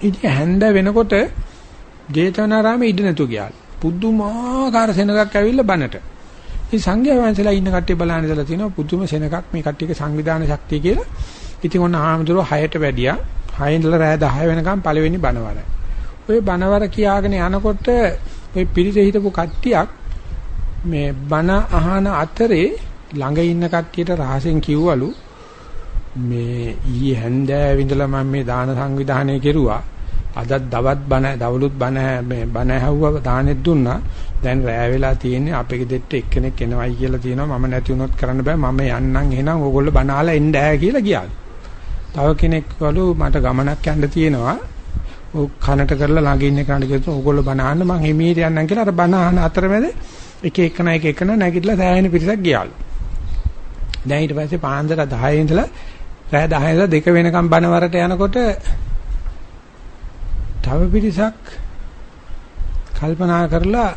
ඉතින් හැන්ද වෙනකොට ජේතවනාරාමේ ඉඳ නැතු ගියා. පුදුමාකාර සෙනගක් ඇවිල්ලා බනට. ඉතින් සංඝයා වහන්සේලා ඉන්න කට්ටිය බලන්න ඉඳලා තිනවා පුදුම සෙනගක් මේ කට්ටියගේ සංවිධාන ශක්තිය කියලා. ඉතින් ඔන්න ආමතුරු 6ට වැඩියා. 6 ඉඳලා රෑ 10 වෙනකම් පළවෙනි බනවර. ඔය බනවර කියාගෙන යනකොට ඔය පිරිස හිටපු කට්ටියක් මේ බන අහන අතරේ ළඟ ඉන්න කට්ටියට රහසෙන් කිව්වලු මේ ඊයේ හැන්දෑව ඉඳලා මම මේ දාන සංවිධානය කෙරුවා. අදත් දවස් බණ දවලුත් බණ මේ බණ ඇහුවා දානෙත් දුන්නා. දැන් රෑ වෙලා තියෙන්නේ අපේ ගෙදරට එක්කෙනෙක් එනවයි කියලා තියෙනවා. මම නැති වුණොත් කරන්න බෑ. මම යන්නම් එහෙනම් ඕගොල්ලෝ බණ අහලා එන්න ඈ කියලා ගියාලු. තව කෙනෙක් වළු මට ගමනක් යන්න තියෙනවා. ඔව් කනට කරලා ළඟ ඉන්න කෙනාට කියනවා ඕගොල්ලෝ බණ අහන්න මං හිමීට යන්නම් කියලා අර බණ අහන අතරමැද එක එකන එක එකන නැගිටලා සෑහෙන පිරිසක් ගියාලු. දැන් ඊට පස්සේ පාන්දර 10 ඉඳලා රෑ 10 ඉඳලා 2 වෙනකම් බණවරට යනකොට තව පිරිසක් කල්පනා කරලා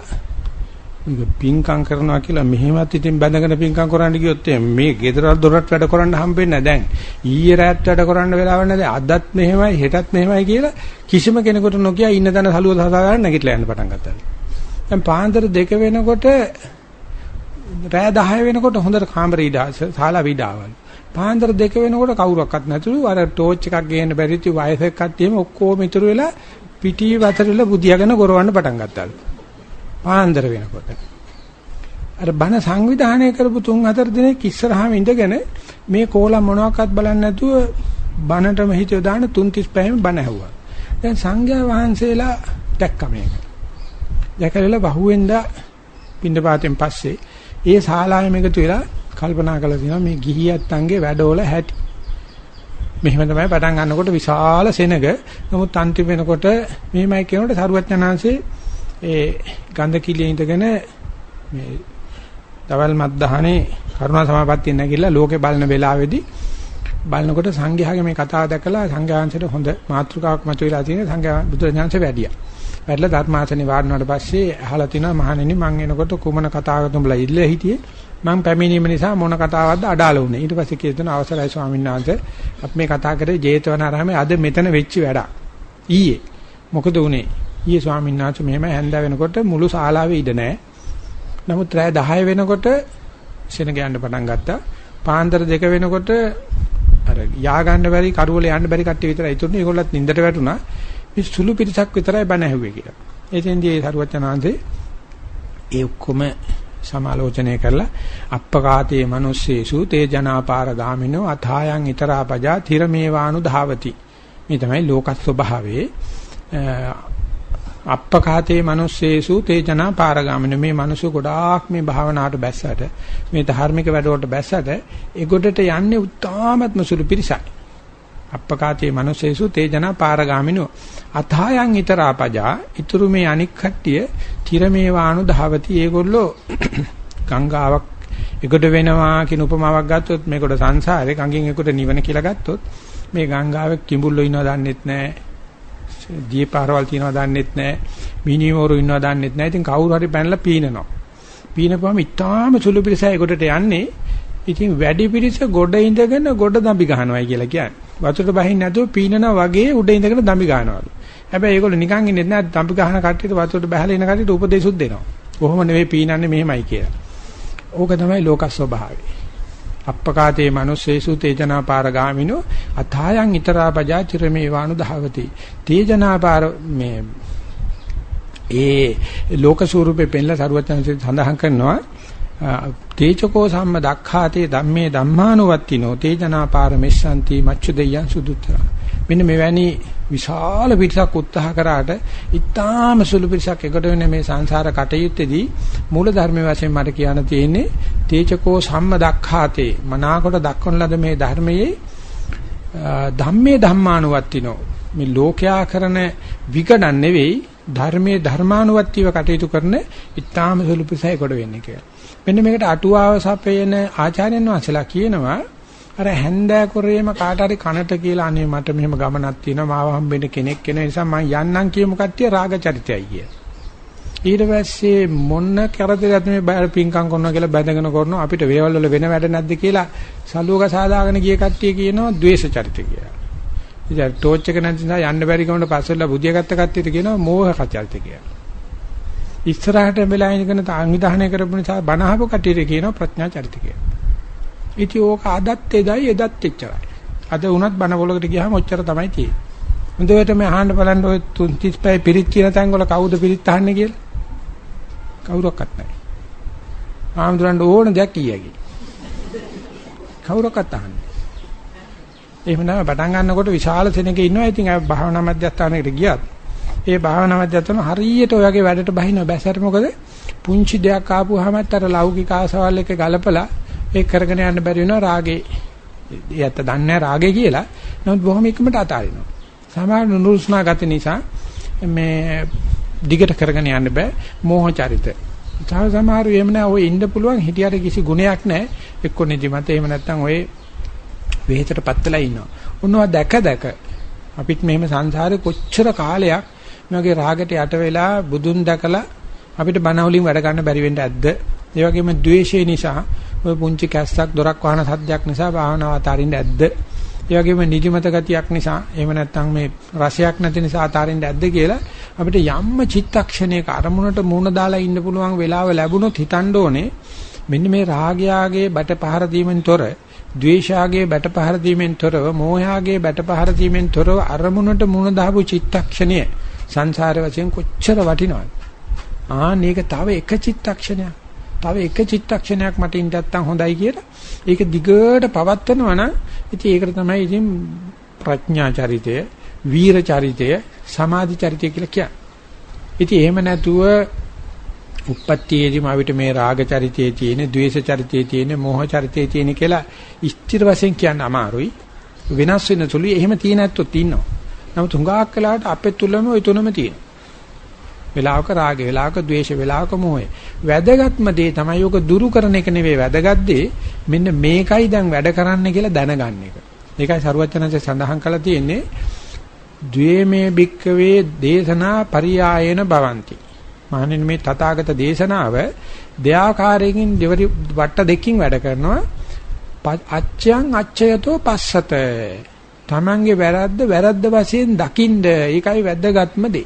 මේක පින්කම් කරනවා කියලා මෙහෙමත් ඉතින් බැඳගෙන පින්කම් කරන්න ගියොත් මේ ගෙදර දොරට වැඩ කරන්න හම්බෙන්නේ නැහැ දැන් ඊයේ රාත් වැඩ කරන්න වෙලාවක් නැහැ අදත් මෙහෙමයි හෙටත් මෙහෙමයි කියලා කිසිම කෙනෙකුට නොකිය ඉන්න තැන සලුව සසා ගන්න නැගිටලා යන්න පටන් ගත්තා. දැන් පාන්දර දෙක වෙනකොට රෑ 10 වෙනකොට හොඳට කාමරේ ඉඩ ශාලා විඩාවල්. පාන්දර දෙක වෙනකොට කවුරක්වත් නැතුළු අර ටෝච් එකක් ගේන්න බැරිච්ච වයසක කට්ටියම ඔක්කොම ඉතුරු වෙලා පිටි වතරල බුදියාගෙන ගොරවන්න පටන් ගත්තාලු. පාන්දර වෙනකොට. අර බණ සංවිධානය කරපු තුන් හතර දිනක් ඉස්සරහාම ඉඳගෙන මේ කෝලම් මොනවාක්වත් බලන්නේ නැතුව බණටම හිත යොදාන 335න් බණ ඇහුවා. දැන් සංඝයා වහන්සේලා දැක්ක මේක. දැකලා වහුවෙන්ද පින්නපාතෙන් පස්සේ ඒ ශාලාවෙම එකතු වෙලා කල්පනා කරලා තියෙනවා මේ ගිහියත්තන්ගේ වැඩවල හැටි. මෙහෙම තමයි පටන් ගන්නකොට විශාල සෙනග. නමුත් අන්තිම වෙනකොට මෙහෙමයි කියනකොට සරුවචනාංශේ ඒ ගන්ධ කිලියේ ඉඳගෙන මේ දවල් මත්දහනේ කරුණා සමාපත්තිය නැගිලා ලෝකේ බලන වෙලාවේදී බලනකොට සංඝයාගේ මේ කතාව දැකලා සංඝයාංශයට හොඳ මාතෘකාවක් මතුවලා තියෙන සංඝයා බුදුරජාණන්සේ වැඩියා. වැඩිලා ධර්මාසනේ වාඩිනාට පස්සේ අහලා තිනවා මහණෙනි මං එනකොට කුමන කතාවකද උඹලා ඉල්ල හිටියේ මම පැමිණීම නිසා මොන කතාවක්ද අඩාල වුනේ. ඊට පස්සේ කියන අවසරයි ස්වාමීන් වහන්සේ අපි මේ කතා කරේ ජේතවනාරාමේ අද මෙතන වෙච්ච වැඩක්. ඊයේ මොකද උනේ? ඊයේ ස්වාමීන් වහන්සේ මෙහෙම හැන්ද වෙනකොට මුළු ශාලාවේ ඉඳ නැහැ. නමුත් රෑ 10 වෙනකොට සෙනග යන්න පටන් ගත්තා. පාන්දර දෙක වෙනකොට අර යා ගන්න බැරි කරුවල යන්න බැරි කට්ටිය විතරයි ඉතුරුනේ. ඒගොල්ලත් නින්දට වැටුණා. මේ සුළු පිටසක් විතරයි බණ ඇහුවේ කියලා. එතෙන්දී ඒ සරුවචනාංශේ ඒ ඔක්කොම සමාලෝචනය කරලා අප්පකාතේ මිනිස්සේසු තේ ජනාපාර ගාමිනෝ අථායන් ඊතරාපජා තිරමේවානු ධාවති. මේ තමයි ලෝක ස්වභාවයේ. අප්පකාතේ මිනිස්සේසු තේ ජනාපාර ගාමිනෝ මේ මිනිස්සු ගොඩාක් මේ භාවනාවට බැස්සට මේ ධාර්මික වැඩවලට බැස්සට ඒගොඩට යන්නේ උත්තාමත්ම සුළු පිරිසක් අප්පකාතේ මිනිස්සේසු තේ ජනාපාර ගාමිනෝ අථායන් ඊතරාපජා ඊතුරු මේ අනික් කට්ටිය තිරමේවානු ධාවති ඒගොල්ලෝ. ගංගාවක් එකට වෙනවා කියන උපමාවක් ගත්තොත් මේකට සංසාරේ ගඟින් එකට නිවන කියලා ගත්තොත් මේ ගංගාවේ කිඹුල්ලෝ ඉන්නව දන්නෙත් නැහැ දීපාරවල් තියනවා දන්නෙත් නැහැ මිනිමෝරු ඉන්නව දන්නෙත් නැහැ ඉතින් කවුරු හරි පැනලා පීනනවා. පීනපුවම ඉතාම සුළු පිළිසයි එකොටට යන්නේ. ඉතින් වැඩි පිළිස ගොඩ ඉඳගෙන ගොඩ දම්බි ගහනවායි කියලා කියන්නේ වතුරට බහින්න නැතුව පීනනා වගේ උඩ ඉඳගෙන දම්බි ගහනවලු හැබැයි ඒගොල්ලෝ නිකන් ඉන්නේ නැහැ දම්පි ගහන කට්ටියට වතුරට බහලා ඉන කට්ටියට උපදේශුත් දෙනවා. කොහොම නෙවෙයි පීනන්නේ මෙහෙමයි කියලා. ඕක තමයි ලෝක ස්වභාවය. අප්පකාතේ මනුස්සේසු තේජනා පාරගාමිනෝ අථායන් ඊතරා පජාචිරමේ වානු දහවති. තේජනා පාර මේ ඒ ලෝක ස්වරූපේ පෙන්ලා සරුවචන සඳහන් කරනවා තේජකෝ සම්ම දක්ඛාතේ ධම්මේ ධම්මානුවත්තිනෝ තේජනා පාරමෙස්සන්ති මච්චු දෙයයන් සුදුත්තරා. මෙන්න මෙවැනි විශාල පිරිසක් උත්සාහ කරාට ඉතාම සුළු පිරිසක් එකට වෙන මේ සංසාර කටයුත්තේදී මූල ධර්මයේ වශයෙන් මට කියන්න තියෙන්නේ තේජකෝ සම්ම දක්ඛාතේ. මනාකොට දක්වන ලද මේ ධර්මයේ ධම්මේ ධම්මානුවත්තිනෝ මේ ලෝකයා කරන විකඩන් නෙවෙයි ධර්මයේ ධර්මානුවත්තිව කටයුතු කරන ඉතාම සුළු පිරිසක් එකට වෙන්නේ කියලා. මෙන්න මේකට අටුවාව සපයන ආචාර්යයන් වහන්සේලා කියනවා අර හැන්දෑ කරේම කාට හරි කනට කියලා අනේ මට මෙහෙම ගමනක් තියෙනවා මාව හම්බෙන්න කෙනෙක් කෙන නිසා මම යන්නම් කියමු කට්ටිය රාග චරිතයයි කිය. ඊට පස්සේ මොන්න කරදරයක් මේ බය පිංකම් කරනවා කියලා බැඳගෙන කරනවා අපිට වේවල් වල වෙන වැඩ නැද්ද කියලා සලුවක සාදාගෙන ගිය කට්ටිය කියනවා ද්වේෂ චරිත කියලා. ඉතින් ටෝච් එක නැති නිසා යන්න බැරි කමකට පස්සෙල්ලා බුදිය ගත්ත කට්ටියට කියනවා මෝහ කචල්ත කියලා. ඉස්සරහට වෙලා ඉඳගෙන සංවිධානය කරපු නිසා බනහපු කට්ටියට කියනවා ප්‍රඥා චරිත කියලා. ඉතින් ඕක අදත් එදයි එදත් එච්චරයි. අද වුණත් බන පොලකට ගියාම ඔච්චර තමයි තියෙන්නේ. හොඳට මේ අහන්න බලන්න ඔය 35 පිරිත් කියන තැන් වල කවුද පිරිත් අහන්නේ කියලා? කවුරක්වත් නැහැ. ආම්දුරන්ට ඕන දෙයක් කියයි. කවුරක්වත් අහන්නේ. එහෙම තමයි පටන් ගන්නකොට විශාල සෙනඟ ඉන්නවා. ඉතින් අය භාවනා මධ්‍යස්ථානයකට ගියත් ඒ භාවනා මධ්‍යස්ථාන හරියට ඔයගේ වැඩට බහින බැසට මොකද පුංචි දෙයක් ආපුවාමත් අර ලෞකික ආසවල් එක ගලපලා ඒක කරගෙන යන්න බැරි වෙනවා රාගේ. ඒත් දන්නේ රාගේ කියලා. නමුත් බොහොම ඉක්මනට අතාරිනවා. සමහර නුරුස්නා ගත නිසා මේ දිගට කරගෙන යන්න බෑ මෝහ චරිත. තව සමහර එහෙම නෑ ඔය ඉන්න පුළුවන් හිටියට කිසි ගුණයක් නෑ. එක්ක නිදිමත එහෙම නැත්නම් ඔය වෙහෙතටපත් වෙලා ඉන්නවා. උන්ව දැක දැක අපිත් මෙහෙම සංසාරේ කොච්චර කාලයක් මේ රාගයට යට වෙලා බුදුන් දැකලා අපිට බණ වලින් වැඩ ගන්න බැරි වෙන්න ඇද්ද? ඒ වගේම ද්වේෂය නිසා ඔය පුංචි කැස්සක් දොරක් වහන සද්දයක් නිසා භාවනාව අතාරින්න ඇද්ද? ඒ වගේම නිදිමත ගතියක් නිසා එහෙම නැත්නම් මේ රසයක් නැති නිසා අතාරින්න ඇද්ද කියලා අපිට යම්ම චිත්තක්ෂණයක අරමුණට මූණ දාලා ඉන්න පුළුවන් වෙලාව ලැබුණොත් හිතන්න ඕනේ මෙන්න මේ රාගයාගේ බට පහර දීමෙන් තොර ද්වේෂාගේ බට පහර දීමෙන් තොරව මෝහයාගේ බට පහර දීමෙන් තොරව අරමුණට මූණ දාපු චිත්තක්ෂණය සංසාර වශයෙන් කොච්චර වටිනවද ආ මේක තව එක චිත්තක්ෂණයක් තව එක චිත්තක්ෂණයක් මට ඉන්න නැත්තම් හොඳයි කියලා ඒක දිගට පවත්වනවා නම් ඉතින් ඒකට තමයි ඉතින් ප්‍රඥා චරිතය, වීර චරිතය, සමාධි චරිතය කියලා කියන්නේ. ඉතින් එහෙම නැතුව උප්පත්තියේදීම අපිට මේ රාග චරිතයේ තියෙන, ද්වේෂ චරිතයේ තියෙන, මෝහ චරිතයේ තියෙන කියලා ස්ථිර වශයෙන් කියන්න අමාරුයි. වෙනස් වෙන තුරු එහෙම තියෙන ඇත්තොත් ඉන්නවා. නමුත් හුඟාක් වෙලාවට අපේ තුලම ওই තුනම තියෙනවා. වෙලාවක රාගය, වෙලාවක ద్వේෂය, වෙලාවක මෝහය. වැදගත්ම දේ තමයි ඔක දුරු කරන එක නෙවෙයි වැදගත් දේ. මෙන්න මේකයි දැන් වැඩ කරන්න කියලා දැනගන්න එක. ඒකයි සරුවචනන්සේ සඳහන් කළා තියෙන්නේ ද්වේමේ භික්කවේ දේශනා පරියායන භවಂತಿ. මහණෙනි මේ තථාගත දේශනාව දෙආකාරයෙන් දෙවරි වට දෙකකින් වැඩ කරනවා. අච්ඡයන් අච්ඡයතෝ පස්සත Tamange වැරද්ද වැරද්ද වශයෙන් දකින්න. ඒකයි වැදගත්ම දේ.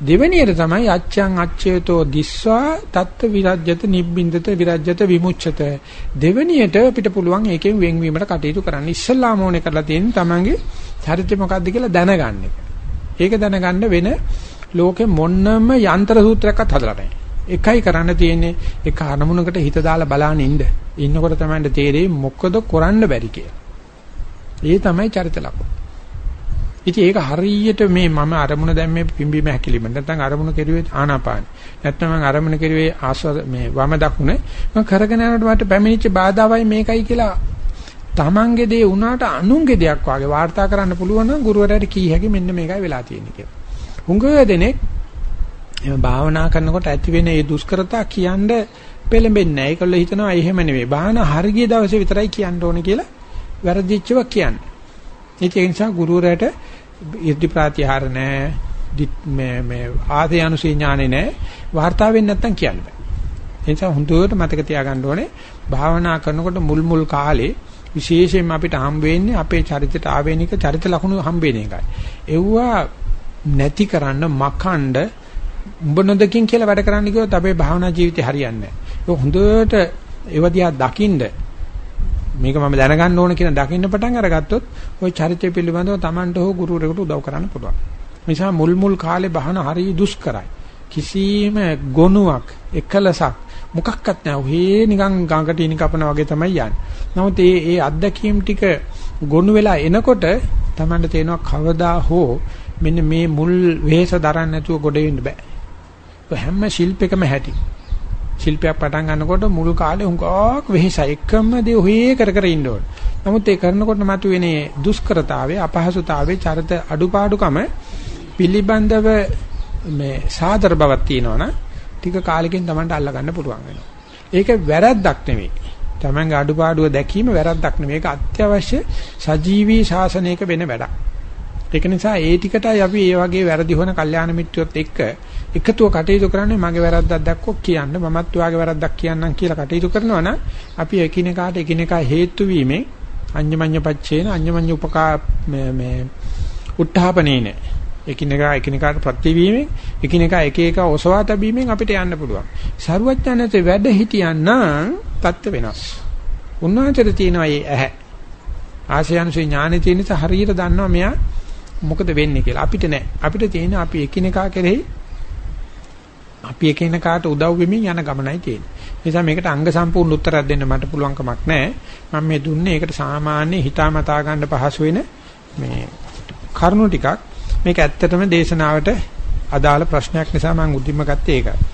දෙවෙනියට තමයි අච්ඡං අච්ඡේතෝ දිස්වා තත්ත විරජ්‍යත නිබ්බින්දත විරජ්‍යත විමුච්ඡත දෙවෙනියට අපිට පුළුවන් ඒකෙන් වෙන්වීමට කටයුතු කරන්න ඉස්සල්ලාම ඕනේ කරලා තියෙන තමන්ගේ චරිතය මොකක්ද කියලා දැනගන්න එක. ඒක දැනගන්න වෙන ලෝකෙ මොන්නම යන්ත්‍ර සූත්‍රයක්වත් හදලා නැහැ. එකයි කරන්න තියෙන්නේ එක අරමුණකට හිත දාලා බලන්න ඉන්න. ඉන්නකොට තමයි තේරෙන්නේ මොකද කරන්න බැරි කියලා. ඒ තමයි චරිත ලක්ෂණ. ඉතින් ඒක හරියට මේ මම අරමුණ දැන් මේ පිම්බීම හැකිලිම නැත්නම් අරමුණ කෙරුවේ ආනාපාන. නැත්නම් මම අරමුණ කෙරුවේ ආස්වාද මේ වම දකුණ මම කරගෙන යනකොට මට පැමිණිච්ච බාධාවයි මේකයි කියලා තමන්ගේ දේ වුණාට අනුන්ගේ දෙයක් වාගේ වාර්තා කරන්න පුළුවන් නම් ගුරුවරයාට කී හැකි මෙන්න මේකයි වෙලා තියෙන්නේ කියලා. හුඟ දෙනෙක් එහෙම භාවනා කරනකොට ඇති වෙන මේ දුෂ්කරතා කියන්න පෙළඹෙන්නේ නැහැ. ඒකවල හිතනවා එහෙම නෙවෙයි. භාවනා හරිය දවසේ විතරයි කියන්න ඕනේ කියලා වැරදිච්චව කියන්නේ. ඒ නිසා ගුරුවරයාට ඉර්ධි ප්‍රාතිහාර නැහැ මේ මේ ආදී අනුසී ඥානෙ නැහැ වාර්තා වෙන්නේ නැත්තම් කියන්න බෑ. ඒ නිසා හොඳට මතක තියාගන්න ඕනේ භාවනා කරනකොට මුල් මුල් කාලේ විශේෂයෙන්ම අපිට හම් වෙන්නේ අපේ චරිතයට ආවේනික චරිත ලක්ෂණ හම් වෙන එකයි. එව්වා නැති කරන්න මකණ්ඩ උඹ නොදකින් කියලා වැඩ කරන්න කිව්වොත් අපේ භාවනා ජීවිතේ හරියන්නේ නැහැ ඒක හොඳට ඒවදියා දකින්න මේක මම දැනගන්න ඕන කියන දකින්න පටන් අරගත්තොත් ওই චරිතය පිළිබඳව Tamanට හෝ ගුරුවරයෙකුට උදව් කරන්න පුළුවන්. නිසා මුල් මුල් කාලේ බහන හරිය දුෂ්කරයි. කිසිම ගොනුවක් එකලසක් මොකක්වත් නැහැ. ඔහේ නිකන් ගඟට ඉනි කපනා වගේ තමයි යන්නේ. නමුත් මේ මේ අත්දැකීම් ටික ගොනු වෙලා එනකොට Tamanට තේනවා කවදා හෝ මෙන්න මේ මුල් වෙහෙස දරන්න නැතුව ගොඩ වෙන්න බෑ. හැම ශිල්පයකම හැටි. ශිල්පයක් පටන් ගන්නකොට මුල් කාලේ හුඟක් වෙහෙසයි එකම දේ ඔහේ කර කර ඉන්න ඕන. නමුත් ඒ කරනකොට මතුවෙනේ දුෂ්කරතාවය, අපහසුතාවය, චරිත අඩුපාඩුකම පිළිබඳව මේ සාදර බවක් තියෙනවනම් ටික කාලෙකින් Tamanට අල්ල ගන්න පුළුවන් වෙනවා. ඒක වැරද්දක් නෙවෙයි. Tamanගේ අඩුපාඩුව දැකීම වැරද්දක් නෙවෙයි. ඒක අත්‍යවශ්‍ය සජීවී ශාසනයක වෙන වැඩක්. ඒක නිසා ඒ ටිකටයි අපි ඒ වගේ වැරදි හොන කල්යාණ මිත්‍රයොත් එක්ක එකතුව කටයුතු කරන්නේ මගේ වැරද්දක් දැක්කොත් කියන්න මමත් ඔයාගේ වැරද්දක් කියන්නම් කියලා කටයුතු කරනවා නම් අපි එකිනෙකාට එකිනෙකා හේතු වීමෙන් අඤ්ඤමඤ්ඤ පච්චේන අඤ්ඤමඤ්ඤ උපකා මේ මේ උත්හාපනේන එකිනෙකා එකිනෙකාට ප්‍රතිවීමෙන් එකිනෙකා එක එක ඔසවා තැබීමෙන් අපිට යන්න පුළුවන්. සරුවඥානතේ වැඩ හිටියනම් தත්ත්ව වෙනස්. උන්වහන්සේට තියෙනවා මේ ඇහැ. ආශයන්සේ ඥානෙ තියෙන නිසා හරියට දන්නවා මෙයා මොකද වෙන්නේ කියලා. අපිට නෑ. අපිට තියෙන අපි එකිනෙකා කෙරෙහි අපි එකිනෙකාට උදව් වෙමින් යන ගමනයි තියෙන්නේ. ඒ නිසා මේකට අංග සම්පූර්ණ උත්තරයක් දෙන්න මට පුළුවන් කමක් නැහැ. මම මේ දුන්නේ ඒකට සාමාන්‍ය හිතාමතා ගන්න පහසු වෙන මේ කරුණු ටිකක්. මේක ඇත්තටම දේශනාවට අදාළ ප්‍රශ්නයක් නිසා මම උද්දිම්ම ගත්තේ ඒකයි.